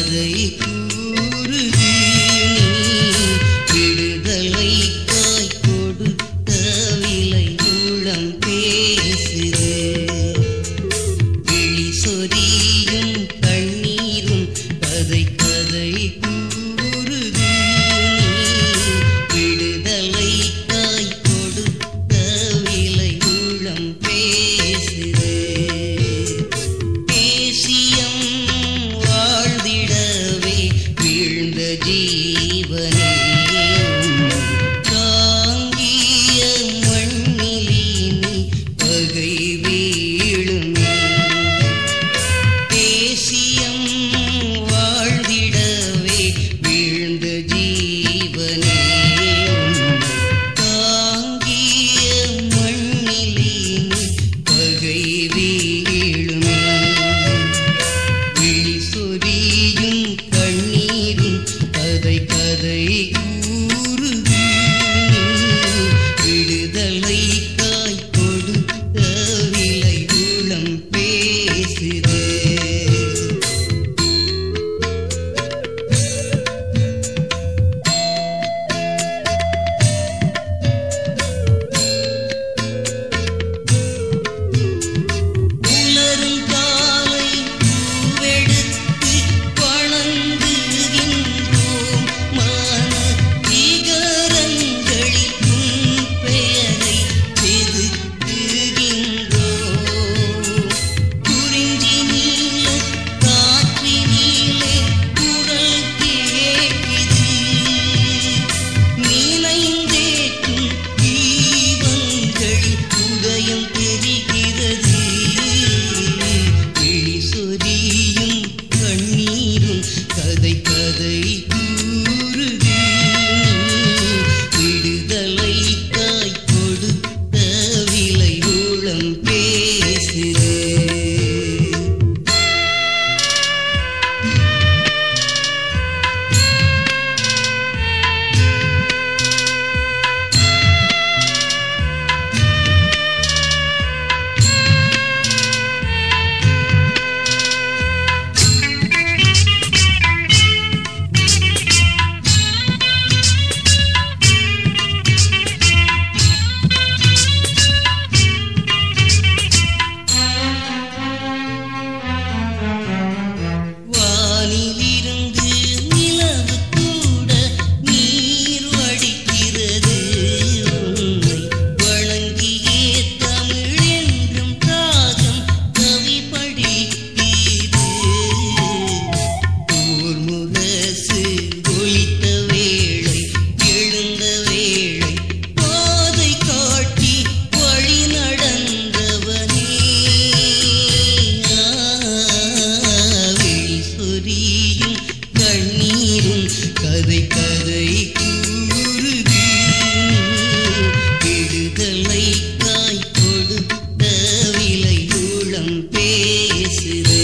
கதை கூறுது விடுதலைக்காய் கொடுத்த விலை உள்ளம் பேசுது வெளி சொறி கதை 是的